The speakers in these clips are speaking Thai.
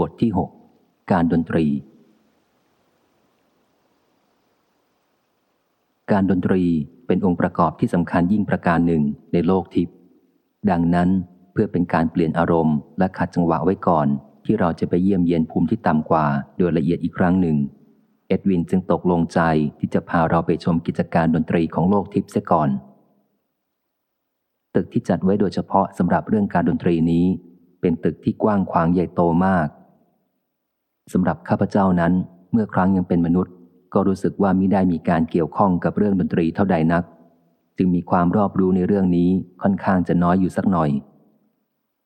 บทที่ 6 การดนตรี การดนตรีเป็นองค์ประกอบที่สำคัญยิ่งประการหนึ่งในโลกทิพย์ดังนั้นเพื่อเป็นการเปลี่ยนอารมณ์และขัดจังหวะไว้ก่อน ที่เราจะไปเยี่ยมเยียนภูมิที่ต่ำกว่า โดยละเอียดอีกครั้งหนึ่ง เอ็ดวินจึงตกลงใจที่จะพาเราไปชมกิจการดนตรีของโลกทิพย์เสียก่อน ตึกที่จัดไว้โดยเฉพาะสำหรับเรื่องการดนตรีนี้ เป็นตึกที่กว้างขวางใหญ่โตมาก สำหรับข้าพเจ้านั้น เมื่อครั้งยังเป็นมนุษย์ ก็รู้สึกว่ามิได้มีการเกี่ยวข้องกับเรื่องดนตรีเท่าใดนัก จึงมีความรอบรู้ในเรื่องนี้ค่อนข้างจะน้อยอยู่สักหน่อย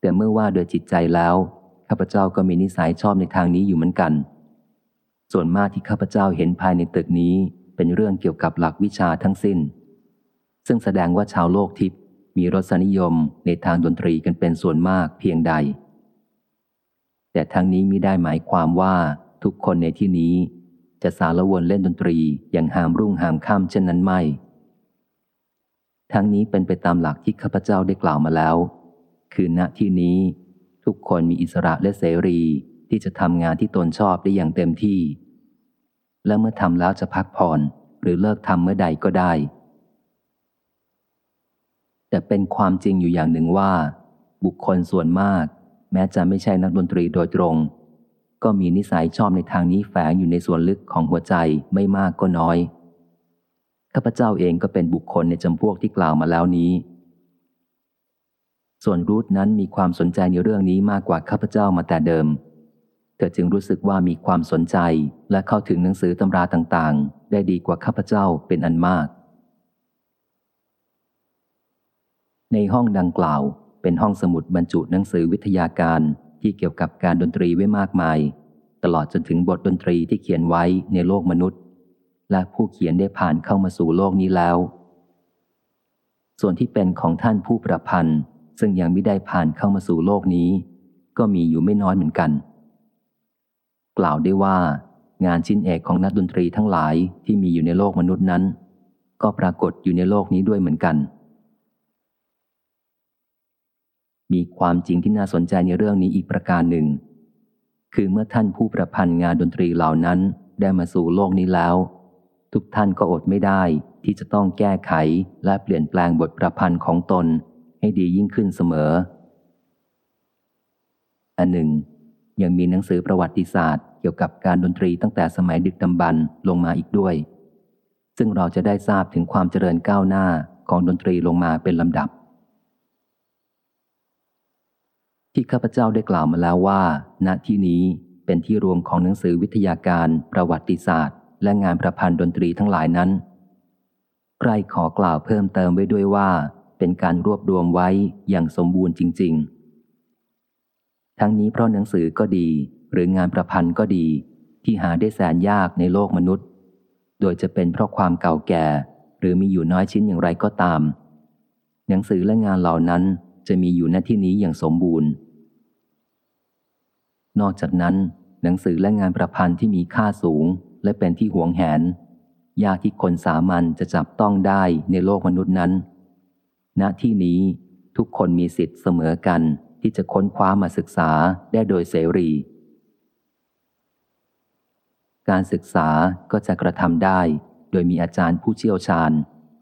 แต่เมื่อว่าโดยจิตใจแล้วข้าพเจ้าก็มีนิสัยชอบในทางนี้อยู่เหมือนกัน ส่วนมากที่ข้าพเจ้าเห็นภายในตึกนี้เป็นเรื่องเกี่ยวกับหลักวิชาทั้งสิ้น ซึ่งแสดงว่าชาวโลกทิพย์มีรสนิยมในทางดนตรีกันเป็นส่วนมากเพียงใด แต่ทั้งนี้มิได้หมายความว่าทุกคนในที่นี้ จะสารวนเล่นดนตรีอย่างหามรุ่งหามค่ำเช่นนั้นไม่ ทั้งนี้เป็นไปตามหลักที่ข้าพเจ้าได้กล่าวมาแล้ว คือณที่นี้ ทุกคนมีอิสระและเสรีที่จะทำงานที่ตนชอบได้อย่างเต็มที่ และเมื่อทำแล้วจะพักผ่อนหรือเลิกทำเมื่อใดก็ได้ แต่เป็นความจริงอยู่อย่างหนึ่งว่า บุคคลส่วนมาก แม้จะไม่ใช่นักดนตรีโดยตรง ก็มีนิสัยชอบในทางนี้แฝงอยู่ในส่วนลึกของหัวใจไม่มากก็น้อยข้าพเจ้าเองก็เป็นบุคคลในจำพวกที่กล่าวมาแล้วนี้ ส่วนรูทนั้นมีความสนใจในเรื่องนี้มากกว่าข้าพเจ้ามาแต่เดิม เธอจึงรู้สึกว่ามีความสนใจและเข้าถึงหนังสือตำราต่างๆ ได้ดีกว่าข้าพเจ้าเป็นอันมาก ในห้องดังกล่าว เป็นห้องสมุดบรรจุหนังสือวิทยาการที่เกี่ยวกับการดนตรีไว้มากมาย ตลอดจนถึงบทดนตรีที่เขียนไว้ในโลกมนุษย์ และผู้เขียนได้ผ่านเข้ามาสู่โลกนี้แล้ว ส่วนที่เป็นของท่านผู้ประพันธ์ ซึ่งยังไม่ได้ผ่านเข้ามาสู่โลกนี้ ก็มีอยู่ไม่น้อยเหมือนกัน กล่าวได้ว่างานชิ้นเอกของนักดนตรีทั้งหลายที่มีอยู่ในโลกมนุษย์นั้น ก็ปรากฏอยู่ในโลกนี้ด้วยเหมือนกัน มีความจริงที่น่าสนใจในเรื่องนี้อีกประการหนึ่ง คือเมื่อท่านผู้ประพันธ์งานดนตรีเหล่านั้นได้มาสู่โลกนี้แล้ว ทุกท่านก็อดไม่ได้ที่จะต้องแก้ไขและเปลี่ยนแปลงบทประพันธ์ของตนให้ดียิ่งขึ้นเสมอ อันหนึ่ง ยังมีหนังสือประวัติศาสตร์เกี่ยวกับการดนตรีตั้งแต่สมัยดึกดำบรรลงมาอีกด้วย ซึ่งเราจะได้ทราบถึงความเจริญก้าวหน้าของดนตรีลงมาเป็นลำดับ ที่ข้าพเจ้าได้กล่าวมาแล้วว่า ณที่นี้เป็นที่รวมของหนังสือวิทยาการ ประวัติศาสตร์ และงานประพันธ์ดนตรีทั้งหลายนั้น ใครขอกล่าวเพิ่มเติมไว้ด้วยว่า เป็นการรวบรวมไว้อย่างสมบูรณ์จริง ๆ ทั้งนี้เพราะหนังสือก็ดี หรืองานประพันธ์ก็ดี ที่หาได้แสนยากในโลกมนุษย์ โดยจะเป็นเพราะความเก่าแก่ หรือมีอยู่น้อยชิ้นอย่างไรก็ตาม หนังสือและงานเหล่านั้นจะมีอยู่ณที่นี้อย่างสมบูรณ์ นอกจากนั้น หนังสือและงานประพันธ์ที่มีค่าสูง และเป็นที่หวงแหน ยากที่คนสามัญจะจับต้องได้ในโลกมนุษย์นั้น ณที่นี้ทุกคนมีสิทธิ์เสมอกันที่จะค้นคว้ามาศึกษาได้โดยเสรี การศึกษาก็จะกระทำได้ โดยมีอาจารย์ผู้เชี่ยวชาญ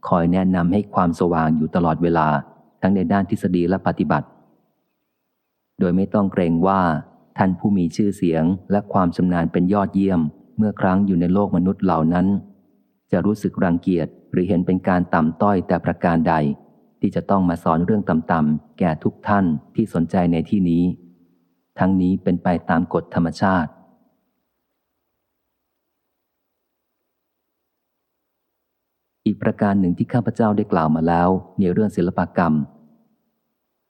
คอยแนะนำให้ความสว่างอยู่ตลอดเวลา ทั้งในด้านทฤษฎีและปฏิบัติ โดยไม่ต้องเกรงว่า ท่านผู้มีชื่อเสียงและความชำนาญเป็นยอดเยี่ยม เมื่อครั้งอยู่ในโลกมนุษย์เหล่านั้น จะรู้สึกรังเกียจหรือเห็นเป็นการต่ำต้อยแต่ประการใด ที่จะต้องมาสอนเรื่องต่ำๆแก่ทุกท่านที่สนใจในที่นี้ ทั้งนี้เป็นไปตามกฎธรรมชาติ อีกประการหนึ่งที่ข้าพเจ้าได้กล่าวมาแล้วในเรื่องศิลปกรรม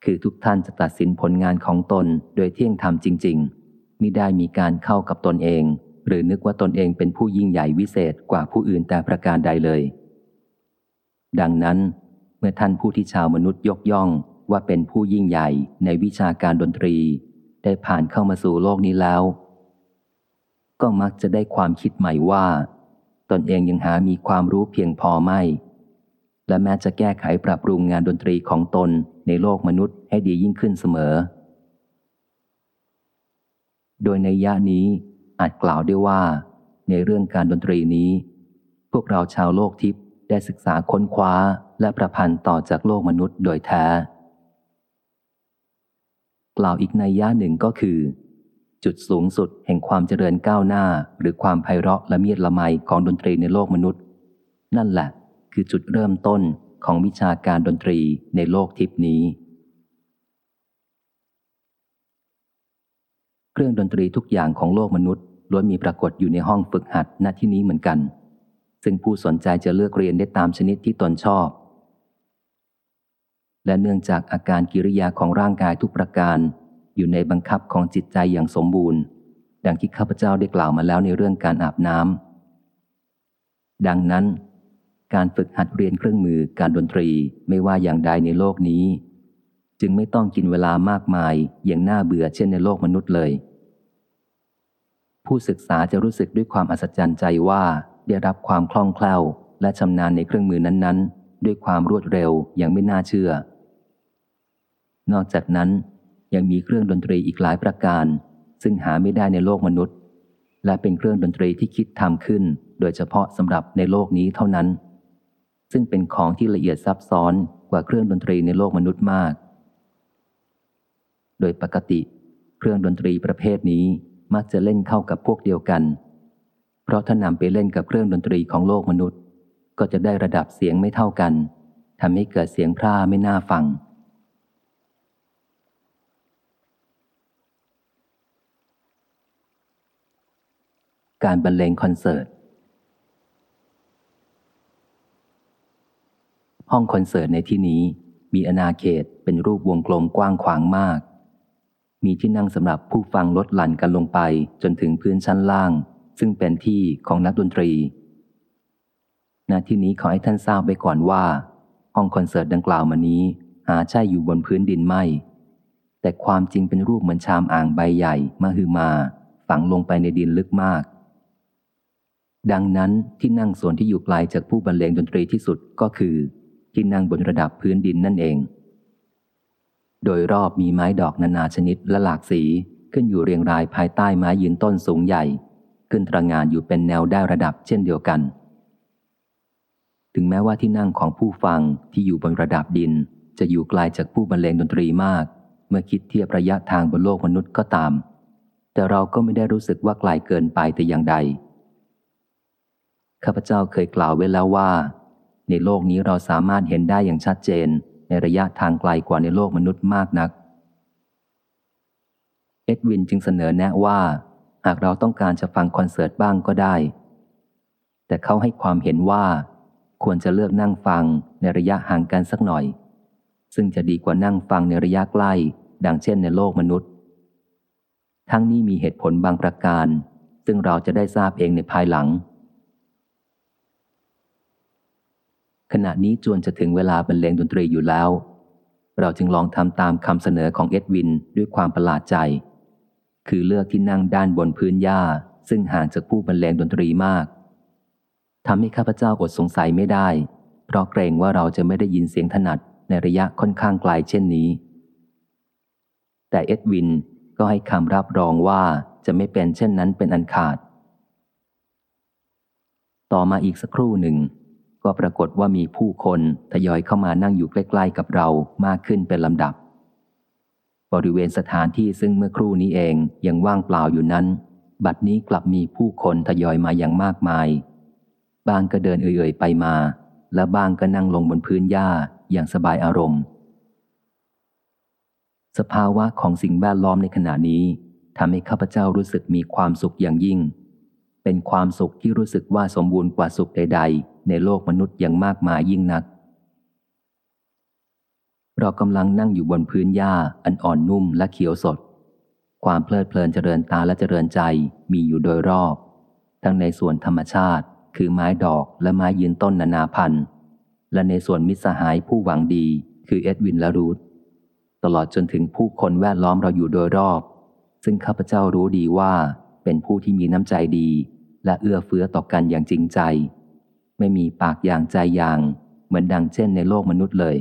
คือทุกท่านจะตัดสินผลงานของตนโดยเที่ยงธรรมจริง ๆ มิได้มีการเข้ากับตนเอง หรือนึกว่าตนเองเป็นผู้ยิ่งใหญ่วิเศษกว่าผู้อื่นแต่ประการใดเลย ดังนั้น เมื่อท่านผู้ที่ชาวมนุษย์ยกย่องว่าเป็นผู้ยิ่งใหญ่ในวิชาการดนตรี ได้ผ่านเข้ามาสู่โลกนี้แล้ว ก็มักจะได้ความคิดใหม่ว่า ตนเองยังหามีความรู้เพียงพอไม่ และแม้จะแก้ไขปรับปรุงงานดนตรีของตนในโลกมนุษย์ให้ดียิ่งขึ้นเสมอ โดยในย่านี้อาจกล่าวได้ว่า ในเรื่องการดนตรีนี้ พวกเราชาวโลกทิพย์ได้ศึกษาค้นคว้าและประพันธ์ต่อจากโลกมนุษย์โดยแท้ กล่าวอีกในย่าหนึ่งก็คือ จุดสูงสุดแห่งความเจริญก้าวหน้า หรือความไพเราะละเมียดละไมของดนตรีในโลกมนุษย์ นั่นแหละ คือจุดเริ่มต้นของวิชาการดนตรีในโลกทิพนี้ เครื่องดนตรีทุกอย่างของโลกมนุษย์ล้วนมีปรากฏอยู่ในห้องฝึกหัดณที่นี้เหมือนกัน ซึ่งผู้สนใจจะเลือกเรียนได้ตามชนิดที่ตนชอบ และเนื่องจากอาการกิริยาของร่างกายทุกประการ อยู่ในบังคับของจิตใจอย่างสมบูรณ์ ดังที่ข้าพเจ้าได้กล่าวมาแล้วในเรื่องการอาบน้ำดังนั้น การฝึกหัดเรียนเครื่องมือการดนตรีไม่ว่าอย่างใดในโลกนี้ จึงไม่ต้องกินเวลามากมายอย่างน่าเบื่อเช่นในโลกมนุษย์เลย ผู้ศึกษาจะรู้สึกด้วยความอัศจรรย์ใจว่าได้รับความคล่องแคล่ว และชำนาญในเครื่องมือนั้นๆ ด้วยความรวดเร็วอย่างไม่น่าเชื่อ นอกจากนั้นยังมีเครื่องดนตรีอีกหลายประการ ซึ่งหาไม่ได้ในโลกมนุษย์ และเป็นเครื่องดนตรีที่คิดทำขึ้น โดยเฉพาะสำหรับในโลกนี้เท่านั้น ซึ่งเป็นของที่ละเอียดซับซ้อนกว่าเครื่องดนตรีในโลกมนุษย์มาก โดยปกติเครื่องดนตรีประเภทนี้มักจะเล่นเข้ากับพวกเดียวกัน เพราะถ้านำไปเล่นกับเครื่องดนตรีของโลกมนุษย์ ก็จะได้ระดับเสียงไม่เท่ากันทำให้เกิดเสียงพร่าไม่น่าฟัง การบรรเลงคอนเสิร์ต ห้องคอนเสิร์ตในที่นี้มีอนาเขตเป็นรูปวงกลมกว้างขวางมาก มีที่นั่งสำหรับผู้ฟังลดหลั่นกันลงไปจนถึงพื้นชั้นล่าง ซึ่งเป็นที่ของนักดนตรีณที่นี้ขอให้ท่านทราบไว้ก่อนว่า ห้องคอนเสิร์ตดังกล่าวมานี้ หาใช่อยู่บนพื้นดินไม่ แต่ความจริงเป็นรูปเหมือนชามอ่างใบใหญ่มาฮือมา ฝังลงไปในดินลึกมาก ดังนั้นที่นั่งส่วนที่อยู่ไกลจากผู้บรรเลงดนตรีที่สุดก็คือ ที่นั่งบนระดับพื้นดินนั่นเอง โดยรอบมีไม้ดอกนานาชนิดและหลากสีขึ้นอยู่เรียงรายภายใต้ไม้ยืนต้นสูงใหญ่ ขึ้นตระงานอยู่เป็นแนวได้ระดับเช่นเดียวกัน ถึงแม้ว่าที่นั่งของผู้ฟังที่อยู่บนระดับดิน จะอยู่ไกลาจากผู้บรรเลงดนตรีมาก เมื่อคิดเทียบระยะทางบนโลกมนุษย์ก็ตาม แต่เราก็ไม่ได้รู้สึกว่าไกลเกินไปแต่อย่างใดข้าพเจ้าเคยกล่าวไว้แล้วว่า ในโลกนี้เราสามารถเห็นได้อย่างชัดเจน ในระยะทางไกลกว่าในโลกมนุษย์มากนัก เอ็ดวินจึงเสนอแนะว่า หากเราต้องการจะฟังคอนเสิร์ตบ้างก็ได้ แต่เขาให้ความเห็นว่า ควรจะเลือกนั่งฟังในระยะห่างกันสักหน่อย ซึ่งจะดีกว่านั่งฟังในระยะใกล้ ดังเช่นในโลกมนุษย์ ทั้งนี้มีเหตุผลบางประการ ซึ่งเราจะได้ทราบเองในภายหลัง ขณะนี้จวนจะถึงเวลาบรรเลงดนตรีอยู่แล้ว เราจึงลองทำตามคำเสนอของเอ็ดวินด้วยความประหลาดใจ คือเลือกที่นั่งด้านบนพื้นหญ้า ซึ่งห่างจากผู้บรรเลงดนตรีมากทำให้ข้าพเจ้าอดสงสัยไม่ได้ เพราะเกรงว่าเราจะไม่ได้ยินเสียงถนัดในระยะค่อนข้างไกลเช่นนี้ แต่เอ็ดวินก็ให้คำรับรองว่าจะไม่เป็นเช่นนั้นเป็นอันขาด ต่อมาอีกสักครู่หนึ่ง ก็ปรากฏว่ามีผู้คนทยอยเข้ามานั่งอยู่ใกล้ ๆ กับเรามากขึ้นเป็นลำดับ บริเวณสถานที่ซึ่งเมื่อครู่นี้เองยังว่างเปล่าอยู่นั้น บัดนี้กลับมีผู้คนทยอยมาอย่างมากมาย บางก็เดินเอื่อยๆไปมา และบางก็นั่งลงบนพื้นหญ้าอย่างสบายอารมณ์ สภาวะของสิ่งแวดล้อมในขณะนี้ทำให้ข้าพเจ้ารู้สึกมีความสุขอย่างยิ่ง เป็นความสุขที่รู้สึกว่าสมบูรณ์กว่าสุขใด ๆ ในโลกมนุษย์อย่างมากมายยิ่งนัก เรากำลังนั่งอยู่บนพื้นหญ้าอันอ่อนนุ่มและเขียวสด ความเพลิดเพลินเจริญตาและเจริญใจมีอยู่โดยรอบ ทั้งในส่วนธรรมชาติ คือไม้ดอกและไม้ยืนต้นนานาพันธุ์และในส่วนมิตรสหายผู้หวังดี คือเอ็ดวินและรูธตลอดจนถึงผู้คนแวดล้อมเราอยู่โดยรอบ ซึ่งข้าพเจ้ารู้ดีว่าเป็นผู้ที่มีน้ำใจดี และเอื้อเฟื้อต่อกันอย่างจริงใจ ไม่มีปากอย่างใจอย่าง เหมือนดังเช่นในโลกมนุษย์เลย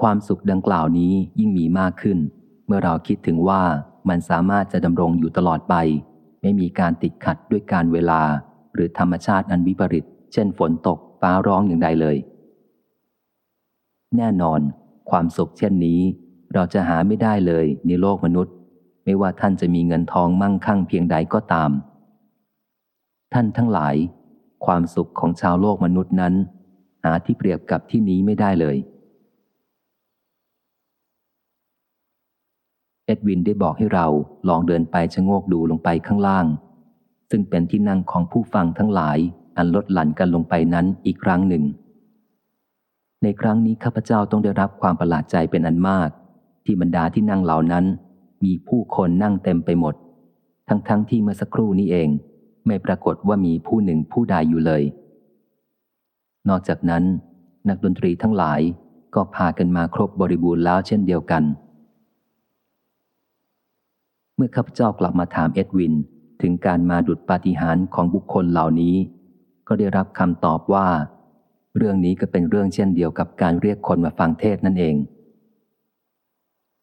ความสุขดังกล่าวนี้ยิ่งมีมากขึ้น เมื่อเราคิดถึงว่ามันสามารถจะดำรงอยู่ตลอดไป ไม่มีการติดขัดด้วยการเวลา หรือธรรมชาติอันวิปริต เช่นฝนตกฟ้าร้องอย่างใดเลย แน่นอน ความสุขเช่นนี้ เราจะหาไม่ได้เลยในโลกมนุษย์ ไม่ว่าท่านจะมีเงินทองมั่งคั่งเพียงใดก็ตาม ท่านทั้งหลาย ความสุขของชาวโลกมนุษย์นั้น หาที่เปรียบกับที่นี้ไม่ได้เลย เอ็ดวินได้บอกให้เราลองเดินไปชะโงกดูลงไปข้างล่าง ซึ่งเป็นที่นั่งของผู้ฟังทั้งหลายอันลดหลั่นกันลงไปนั้นอีกครั้งหนึ่ง ในครั้งนี้ข้าพเจ้าต้องได้รับความประหลาดใจเป็นอันมาก ที่บรรดาที่นั่งเหล่านั้น มีผู้คนนั่งเต็มไปหมด ทั้งๆทที่เมื่อสักครู่นี้เอง ไม่ปรากฏว่ามีผู้หนึ่งผู้ใดอยู่เลย นอกจากนั้น นักดนตรีทั้งหลายก็พากันมาครบบริบูรณ์แล้วเช่นเดียวกัน เมื่อข้าพเจ้ากลับมาถามเอ็ดวินถึงการมาดุดปาฏิหาริย์ของบุคคลเหล่านี้ ก็ได้รับคำตอบว่า เรื่องนี้ก็เป็นเรื่องเช่นเดียวกับการเรียกคนมาฟังเทศนั่นเอง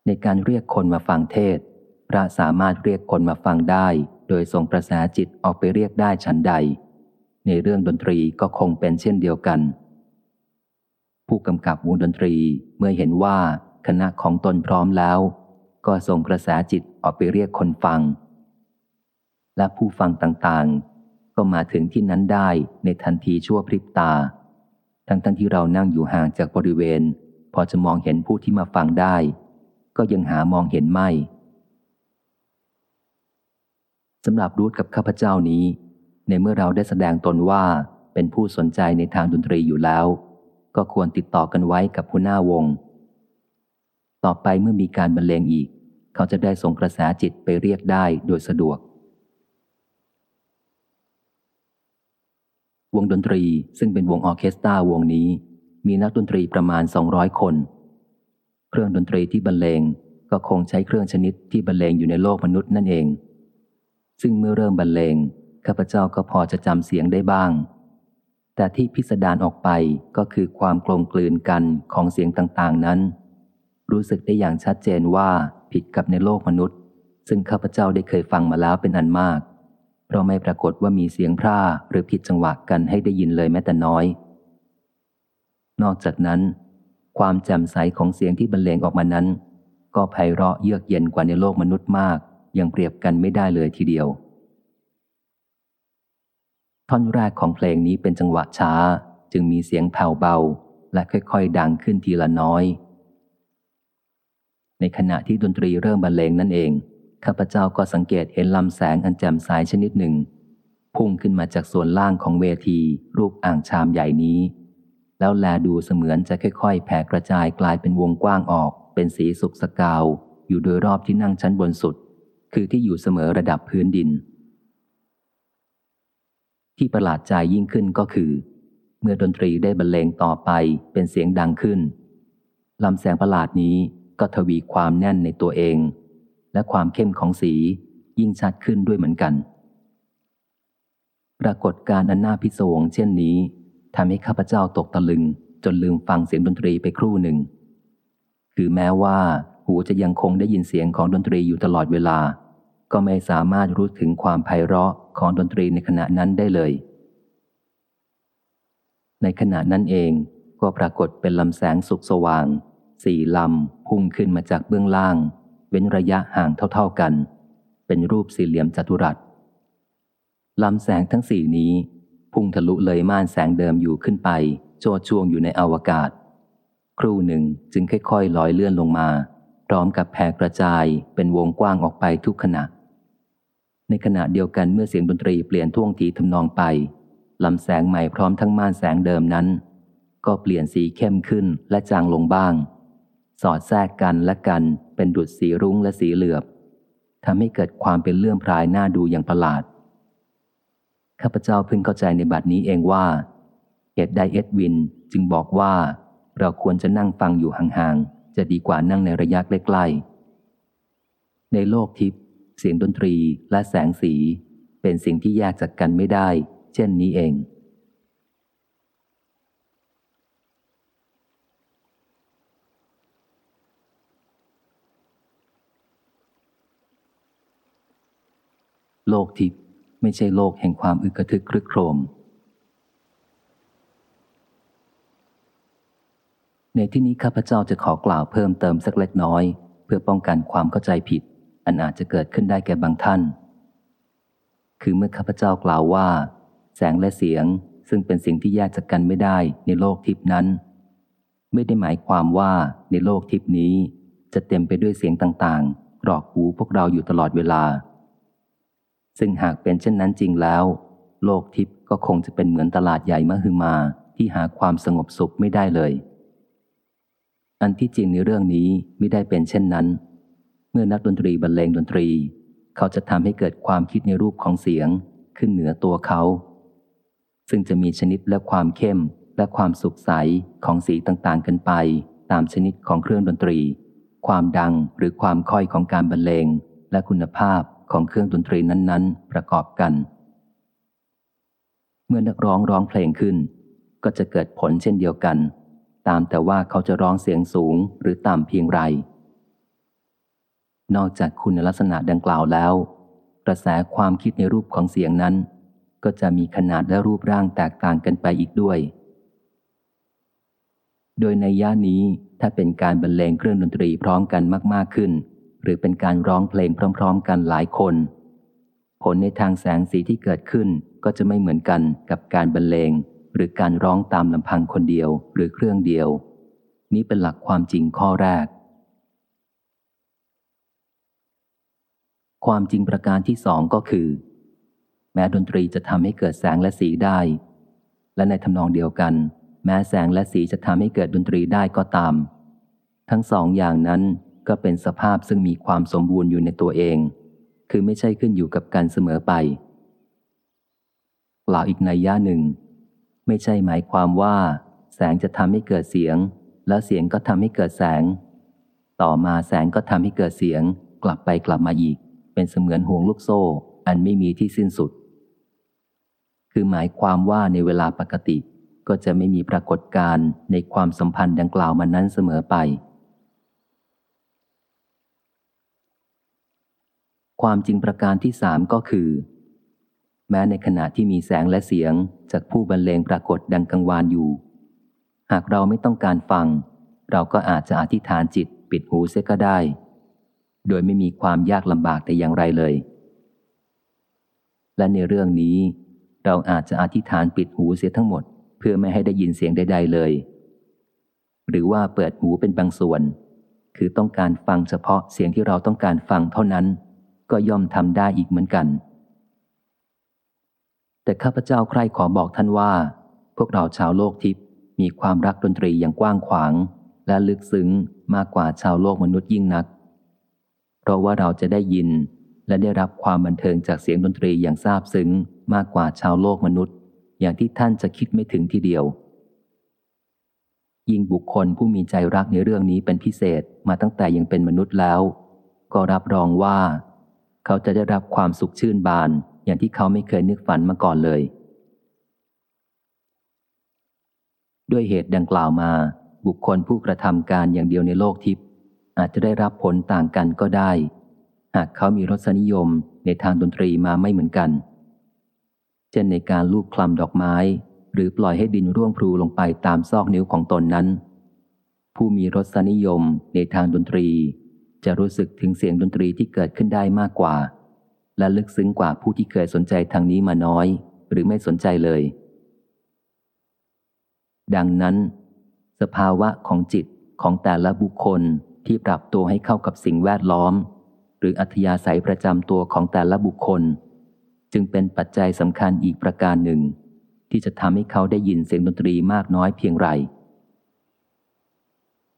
ในการเรียกคนมาฟังเทศ พระสามารถเรียกคนมาฟังได้ โดยส่งกระแสจิตออกไปเรียกได้ฉันใด ในเรื่องดนตรีก็คงเป็นเช่นเดียวกัน ผู้กำกับวงดนตรีเมื่อเห็นว่าคณะของตนพร้อมแล้ว ก็ส่งกระแสจิตออกไปเรียกคนฟัง และผู้ฟังต่างๆ ก็มาถึงที่นั้นได้ในทันทีชั่วพริบตา ทั้งๆทที่เรานั่งอยู่ห่างจากบริเวณ พอจะมองเห็นผู้ที่มาฟังได้ ก็ยังหามองเห็นไม่สำหรับรูทกับข้าพเจ้านี้ ในเมื่อเราได้แสดงตนว่าเป็นผู้สนใจในทางดนตรีอยู่แล้ว ก็ควรติดต่อกันไว้กับหัวหน้าวง ต่อไปเมื่อมีการบรรเลงอีก เขาจะได้ส่งกระแสจิตไปเรียกได้โดยสะดวก วงดนตรีซึ่งเป็นวงออเคสตราวงนี้ มีนักดนตรีประมาณ 200 คน เครื่องดนตรีที่บรรเลงก็คงใช้เครื่องชนิดที่บรรเลงอยู่ในโลกมนุษย์นั่นเอง ซึ่งเมื่อเริ่มบรรเลงข้าพเจ้าก็พอจะจำเสียงได้บ้าง แต่ที่พิสดารออกไปก็คือความกลมกลืนกันของเสียงต่างๆนั้น รู้สึกได้อย่างชัดเจนว่าผิดกับในโลกมนุษย์ ซึ่งข้าพเจ้าได้เคยฟังมาแล้วเป็นอันมาก เพราะไม่ปรากฏว่ามีเสียงพร่าหรือผิดจังหวะกันให้ได้ยินเลยแม้แต่น้อย นอกจากนั้น ความแจ่มใสของเสียงที่บรรเลงออกมานั้น ก็ไพเราะเยือกเย็นกว่าในโลกมนุษย์มาก ยังเปรียบกันไม่ได้เลยทีเดียว ท่อนแรกของเพลงนี้เป็นจังหวะช้า จึงมีเสียงแผ่วเบา และค่อยๆ ดังขึ้นทีละน้อย ในขณะที่ดนตรีเริ่มบรรเลงนั่นเองข้าพเจ้าก็สังเกตเห็นลำแสงอันแจ่มใสชนิดหนึ่ง พุ่งขึ้นมาจากส่วนล่างของเวที รูปอ่างชามใหญ่นี้ แล้วแลดูเสมือนจะค่อยๆ แผ่กระจายกลายเป็นวงกว้างออก เป็นสีสุกสกาว อยู่โดยรอบที่นั่งชั้นบนสุด คือที่อยู่เสมอระดับพื้นดิน ที่ประหลาดใจยิ่งขึ้นก็คือ เมื่อดนตรีได้บรรเลงต่อไปเป็นเสียงดังขึ้นลำแสงประหลาดนี้ก็ทวีความแน่นในตัวเอง และความเข้มของสียิ่งชัดขึ้นด้วยเหมือนกัน ปรากฏการณ์อันน่าพิศวงเช่นนี้ ทำให้ข้าพเจ้าตกตะลึง จนลืมฟังเสียงดนตรีไปครู่หนึ่ง คือแม้ว่า หูจะยังคงได้ยินเสียงของดนตรีอยู่ตลอดเวลา ก็ไม่สามารถรู้ถึงความไพเราะของดนตรีในขณะนั้นได้เลย ในขณะนั้นเองก็ปรากฏเป็นลำแสงสุกสว่าง สี่ลำพุ่งขึ้นมาจากเบื้องล่าง เว้นระยะห่างเท่าๆกัน เป็นรูปสี่เหลี่ยมจัตุรัสลำแสงทั้งสี่นี้ พุ่งทะลุเลยม่านแสงเดิมอยู่ขึ้นไป โจช่วงอยู่ในอวกาศ ครู่หนึ่งจึงค่อยๆลอยเลื่อนลงมา พร้อมกับแผ่กระจายเป็นวงกว้างออกไปทุกขณะ ในขณะเดียวกันเมื่อเสียงดนตรีเปลี่ยนท่วงทีทำนองไปลำแสงใหม่พร้อมทั้งม่านแสงเดิมนั้น ก็เปลี่ยนสีเข้มขึ้นและจางลงบ้าง สอดแทรกกันและกันเป็นดุดสีรุ้งและสีเหลือบทำให้เกิดความเป็นเลื่อมพรายน่าดูอย่างประหลาด ข้าพเจ้าพึงเข้าใจในบัดนี้เองว่าเอ็ดไดเอ็ดวินจึงบอกว่า เราควรจะนั่งฟังอยู่ห่างๆ จะดีกว่านั่งในระยะใกล้ๆ ในโลกทิพย์เสียงดนตรีและแสงสี เป็นสิ่งที่แยกจากกันไม่ได้ เช่นนี้เอง โลกทิพย์ ไม่ใช่โลกแห่งความอึกระทึกครึกโครม ในที่นี้ข้าพเจ้าจะขอกล่าวเพิ่มเติมสักเล็กน้อย เพื่อป้องกันความเข้าใจผิด อันอาจจะเกิดขึ้นได้แก่บางท่าน คือเมื่อข้าพเจ้ากล่าวว่า แสงและเสียงซึ่งเป็นสิ่งที่แยกจากกันไม่ได้ในโลกทิพนั้น ไม่ได้หมายความว่าในโลกทิพนี้ จะเต็มไปด้วยเสียงต่างๆกรอกหูพวกเราอยู่ตลอดเวลา ซึ่งหากเป็นเช่นนั้นจริงแล้ว โลกทิพย์ก็คงจะเป็นเหมือนตลาดใหญ่มหึมาที่หาความสงบสุขไม่ได้เลย อันที่จริงในเรื่องนี้ไม่ได้เป็นเช่นนั้น เมื่อนักดนตรีบรรเลงดนตรี เขาจะทำให้เกิดความคิดในรูปของเสียงขึ้นเหนือตัวเขา ซึ่งจะมีชนิดและความเข้มและความสุขใสของสีต่างๆกันไป ตามชนิดของเครื่องดนตรี ความดังหรือความค่อยของการบรรเลงและคุณภาพ ของเครื่องดนตรีนั้นๆ ประกอบกัน เมื่อนักร้องร้องเพลงขึ้น ก็จะเกิดผลเช่นเดียวกัน ตามแต่ว่าเขาจะร้องเสียงสูงหรือต่ำเพียงไร นอกจากคุณลักษณะดังกล่าวแล้ว กระแสความคิดในรูปของเสียงนั้น ก็จะมีขนาดและรูปร่างแตกต่างกันไปอีกด้วย โดยในย่านี้ถ้าเป็นการบรรเลงเครื่องดนตรีพร้อมกันมาก ๆขึ้น หรือเป็นการร้องเพลงพร้อม ๆ กันหลายคน ผลในทางแสงสีที่เกิดขึ้นก็จะไม่เหมือนกันกับการบรรเลง หรือการร้องตามลำพังคนเดียวหรือเครื่องเดียว นี้เป็นหลักความจริงข้อแรก ความจริงประการที่สองก็คือ แม้ดนตรีจะทำให้เกิดแสงและสีได้ และในทำนองเดียวกัน แม้แสงและสีจะทำให้เกิดดนตรีได้ก็ตาม ทั้งสองอย่างนั้น ก็เป็นสภาพซึ่งมีความสมบูรณ์อยู่ในตัวเอง คือไม่ใช่ขึ้นอยู่กับกันเสมอไปกล่าวอีกในย่าหนึ่ง ไม่ใช่หมายความว่า แสงจะทำให้เกิดเสียง แล้วเสียงก็ทำให้เกิดแสง ต่อมาแสงก็ทำให้เกิดเสียง กลับไปกลับมาอีก เป็นเสมือนห่วงลูกโซ่ อันไม่มีที่สิ้นสุด คือหมายความว่าในเวลาปกติก็จะไม่มีปรากฏการณ์ในความสัมพันธ์ดังกล่าวมานั้นเสมอไป ความจริงประการที่สามก็คือ แม้ในขณะที่มีแสงและเสียงจากผู้บรรเลงปรากฏดังกังวานอยู่ หากเราไม่ต้องการฟัง เราก็อาจจะอธิษฐานจิตปิดหูเสียก็ได้ โดยไม่มีความยากลำบากแต่อย่างไรเลย และในเรื่องนี้ เราอาจจะอธิษฐานปิดหูเสียทั้งหมด เพื่อไม่ให้ได้ยินเสียงใด ๆ เลย หรือว่าเปิดหูเป็นบางส่วน คือต้องการฟังเฉพาะเสียงที่เราต้องการฟังเท่านั้น ก็ย่อมทำได้อีกเหมือนกัน แต่ข้าพเจ้าใคร่ขอบอกท่านว่า พวกเราชาวโลกทิพย์มีความรักดนตรีอย่างกว้างขวาง และลึกซึ้งมากกว่าชาวโลกมนุษย์ยิ่งนัก เพราะว่าเราจะได้ยินและได้รับความบันเทิงจากเสียงดนตรีอย่างซาบซึ้งมากกว่าชาวโลกมนุษย์ อย่างที่ท่านจะคิดไม่ถึงทีเดียว ยิ่งบุคคลผู้มีใจรักในเรื่องนี้เป็นพิเศษมาตั้งแต่ยังเป็นมนุษย์แล้ว ก็รับรองว่า เขาจะได้รับความสุขชื่นบาน อย่างที่เขาไม่เคยนึกฝันมาก่อนเลย ด้วยเหตุดังกล่าวมา บุคคลผู้กระทำการอย่างเดียวในโลกทิพย์อาจจะได้รับผลต่างกันก็ได้ หากเขามีรสนิยมในทางดนตรีมาไม่เหมือนกัน เช่นในการลูบคลำดอกไม้ หรือปล่อยให้ดินร่วงพลูลงไปตามซอกนิ้วของตนนั้น ผู้มีรสนิยมในทางดนตรี จะรู้สึกถึงเสียงดนตรีที่เกิดขึ้นได้มากกว่า และลึกซึ้งกว่าผู้ที่เคยสนใจทางนี้มาน้อย หรือไม่สนใจเลย ดังนั้น สภาวะของจิตของแต่ละบุคคลที่ปรับตัวให้เข้ากับสิ่งแวดล้อม หรืออัธยาศัยประจำตัวของแต่ละบุคคล จึงเป็นปัจจัยสำคัญอีกประการหนึ่ง ที่จะทำให้เขาได้ยินเสียงดนตรีมากน้อยเพียงไร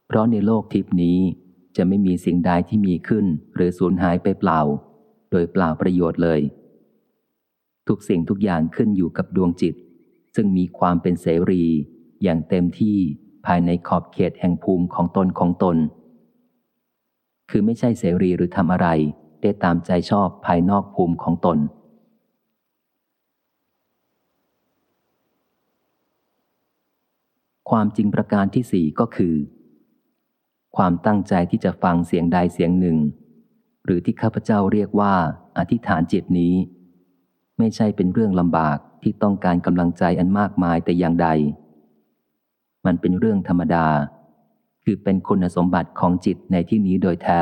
เพราะในโลกทิพนี้ จะไม่มีสิ่งใดที่มีขึ้น หรือสูญหายไปเปล่า โดยเปล่าประโยชน์เลย ทุกสิ่งทุกอย่างขึ้นอยู่กับดวงจิต ซึ่งมีความเป็นเสรี อย่างเต็มที่ภายในขอบเขตแห่งภูมิของตนของตน คือไม่ใช่เสรีหรือทำอะไร ได้ตามใจชอบภายนอกภูมิของตน ความจริงประการที่สี่ก็คือ ความตั้งใจที่จะฟังเสียงใดเสียงหนึ่ง หรือที่ข้าพเจ้าเรียกว่า อธิษฐานจิตนี้ ไม่ใช่เป็นเรื่องลำบากที่ต้องการกำลังใจอันมากมายแต่อย่างใด มันเป็นเรื่องธรรมดา คือเป็นคุณสมบัติของจิตในที่นี้โดยแท้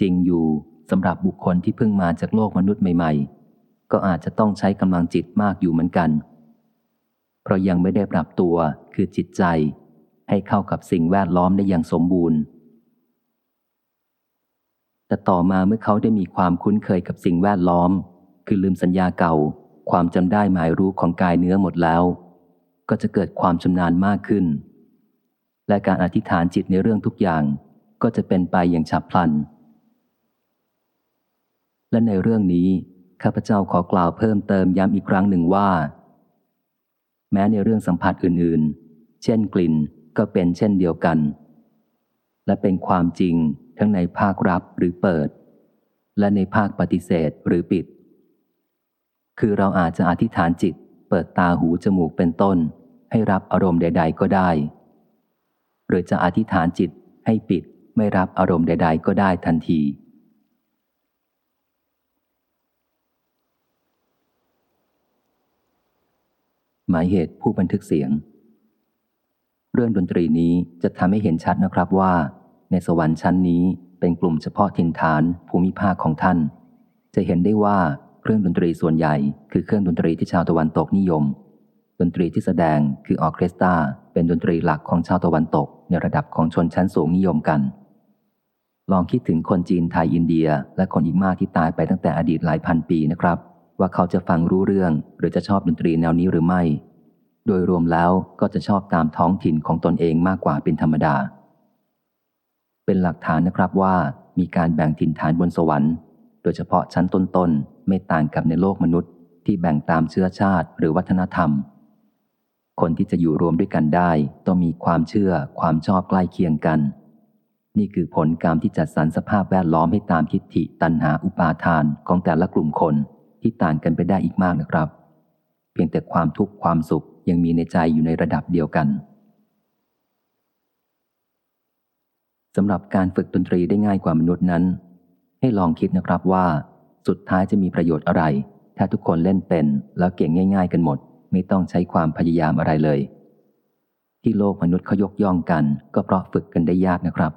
จริงอยู่สำหรับบุคคลที่เพิ่งมาจากโลกมนุษย์ใหม่ ๆ ก็อาจจะต้องใช้กำลังจิตมากอยู่เหมือนกัน เพราะยังไม่ได้ปรับตัวคือจิตใจ ให้เข้ากับสิ่งแวดล้อมได้อย่างสมบูรณ์ แต่ต่อมาเมื่อเขาได้มีความคุ้นเคยกับสิ่งแวดล้อม คือลืมสัญญาเก่า ความจำได้หมายรู้ของกายเนื้อหมดแล้ว ก็จะเกิดความชำนาญมากขึ้น และการอธิษฐานจิตในเรื่องทุกอย่างก็จะเป็นไปอย่างฉับพลัน และในเรื่องนี้ข้าพเจ้าขอกล่าวเพิ่มเติมย้ำอีกครั้งหนึ่งว่า แม้ในเรื่องสัมผัสอื่นๆ เช่นกลิ่น ก็เป็นเช่นเดียวกัน และเป็นความจริงทั้งในภาครับหรือเปิด และในภาคปฏิเสธหรือปิด คือเราอาจจะอธิษฐานจิต เปิดตาหูจมูกเป็นต้น ให้รับอารมณ์ใด ๆ ก็ได้ หรือจะอธิษฐานจิตให้ปิดไม่รับอารมณ์ใด ๆ ก็ได้ทันทีหมายเหตุผู้บันทึกเสียง เรื่องดนตรีนี้จะทำให้เห็นชัดนะครับว่า ในสวรรค์ชั้นนี้เป็นกลุ่มเฉพาะถิ่นฐานภูมิภาคของท่าน จะเห็นได้ว่าเครื่องดนตรีส่วนใหญ่คือเครื่องดนตรีที่ชาวตะวันตกนิยม ดนตรีที่แสดงคือออเคสตราเป็นดนตรีหลักของชาวตะวันตก ในระดับของชนชั้นสูงนิยมกัน ลองคิดถึงคนจีนไทยอินเดีย และคนอีกมากที่ตายไปตั้งแต่อดีตหลายพันปีนะครับ ว่าเขาจะฟังรู้เรื่องหรือจะชอบดนตรีแนวนี้หรือไม่ โดยรวมแล้วก็จะชอบตามท้องถิ่นของตนเองมากกว่าเป็นธรรมดา เป็นหลักฐานนะครับว่ามีการแบ่งถิ่นฐานบนสวรรค์ โดยเฉพาะชั้นต้นๆ ไม่ต่างกับในโลกมนุษย์ที่แบ่งตามเชื้อชาติหรือวัฒนธรรม คนที่จะอยู่รวมด้วยกันได้ ต้องมีความเชื่อความชอบใกล้เคียงกัน นี่คือผลกรรมที่จัดสรรสภาพแวดล้อมให้ตามทิฏฐิตัณหาอุปาทานของแต่ละกลุ่มคนที่ต่างกันไปได้อีกมากนะครับ เพียงแต่ความทุกข์ความสุข ยังมีในใจอยู่ในระดับเดียวกันสำหรับการฝึกดนตรีได้ง่ายกว่ามนุษย์นั้น ให้ลองคิดนะครับว่า สุดท้ายจะมีประโยชน์อะไร ถ้าทุกคนเล่นเป็น แล้วเก่งง่าย ๆ กันหมด ไม่ต้องใช้ความพยายามอะไรเลย ที่โลกมนุษย์เขายกย่องกัน ก็เพราะฝึกกันได้ยากนะครับ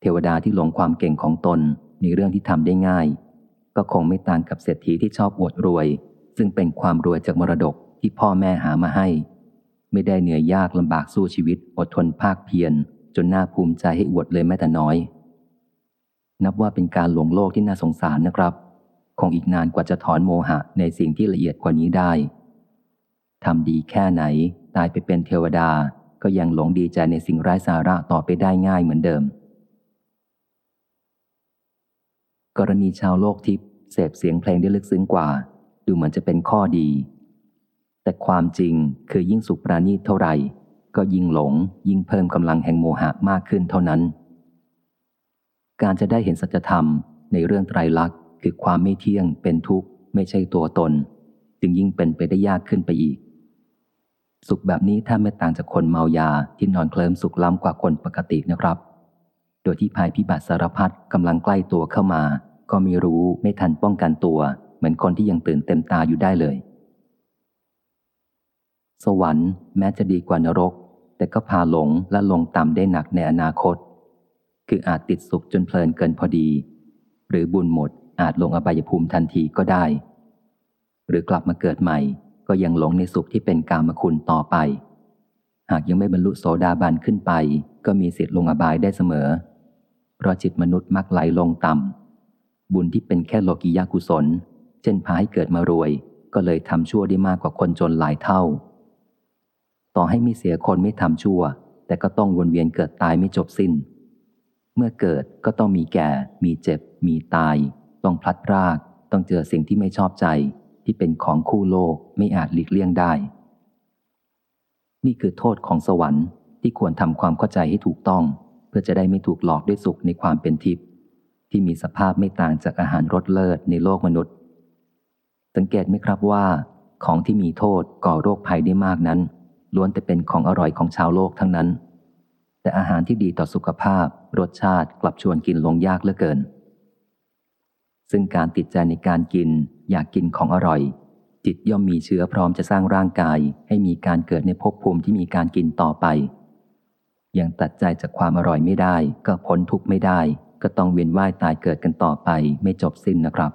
เทวดาที่หลงความเก่งของตนในเรื่องที่ทำได้ง่าย ก็คงไม่ต่างกับเศรษฐีที่ชอบอวดรวย ซึ่งเป็นความรวยจากมรดก ที่พ่อแม่หามาให้ ไม่ได้เหนื่อยยากลำบากสู้ชีวิตอดทนภาคเพียรจนน่าภูมิใจให้อวดเลยแม้แต่น้อย นับว่าเป็นการหลงโลกที่น่าสงสารนะครับ คงอีกนานกว่าจะถอนโมหะในสิ่งที่ละเอียดกว่านี้ได้ทำดีแค่ไหน ตายไปเป็นเทวดาก็ยังหลงดีใจในสิ่งไร้สาระต่อไปได้ง่ายเหมือนเดิม กรณีชาวโลกทิพย์เสพเสียงเพลงได้ลึกซึ้งกว่า ดูเหมือนจะเป็นข้อดี แต่ความจริงคือยิ่งสุขปราณีตเท่าไหร่ ก็ยิ่งหลง ยิ่งเพิ่มกำลังแห่งโมหะมากขึ้นเท่านั้น การจะได้เห็นสัจธรรมในเรื่องไตรลักษณ์คือความไม่เที่ยงเป็นทุกข์ไม่ใช่ตัวตน จึงยิ่งเป็นไปได้ยากขึ้นไปอีก สุขแบบนี้ถ้าไม่ต่างจากคนเมายาที่นอนเคลิ้มสุขล้ำกว่าคนปกตินะครับ โดยที่ภัยพิบัติสารพัดกำลังใกล้ตัวเข้ามา ก็ไม่รู้ไม่ทันป้องกันตัว เหมือนคนที่ยังตื่นเต็มตาอยู่ได้เลย สวรรค์แม้จะดีกว่านรก แต่ก็พาหลงและลงต่ำได้หนักในอนาคต คืออาจติดสุขจนเพลินเกินพอดี หรือบุญหมดอาจลงอบายภูมิทันทีก็ได้ หรือกลับมาเกิดใหม่ก็ยังหลงในสุขที่เป็นกามคุณต่อไป หากยังไม่บรรลุโสดาบันขึ้นไป ก็มีสิทธิ์ลงอบายได้เสมอ เพราะจิตมนุษย์มักไหลลงต่ำบุญที่เป็นแค่โลกิยากุศล เช่นพาให้เกิดมารวย ก็เลยทำชั่วได้มากกว่าคนจนหลายเท่า ต่อให้มีเสียคนไม่ทำชั่ว แต่ก็ต้องวนเวียนเกิดตายไม่จบสิน้น เมื่อเกิดก็ต้องมีแก่ มีเจ็บ มีตาย ต้องพลัดพราก ต้องเจอสิ่งที่ไม่ชอบใจ ที่เป็นของคู่โลกไม่อาจหลีกเลี่ยงได้ นี่คือโทษของสวรรค์ที่ควรทำความเข้าใจให้ถูกต้อง เพื่อจะได้ไม่ถูกหลอกด้วยสุขในความเป็นทิพย์ที่มีสภาพไม่ต่างจากอาหารรสเลิศในโลกมนุษย์ สังเกตไหมครับว่า ของที่มีโทษก่อโรคภัยได้มากนั้น ล้วนแต่เป็นของอร่อยของชาวโลกทั้งนั้น แต่อาหารที่ดีต่อสุขภาพ รสชาติกลับชวนกินลงยากเหลือเกิน ซึ่งการติดใจในการกิน อยากกินของอร่อย จิตย่อมมีเชื้อพร้อมจะสร้างร่างกาย ให้มีการเกิดในภพภูมิที่มีการกินต่อไป ยังตัดใจจากความอร่อยไม่ได้ ก็พ้นทุกข์ไม่ได้ ก็ต้องเวียนว่ายตายเกิดกันต่อไปไม่จบสิ้นนะครับ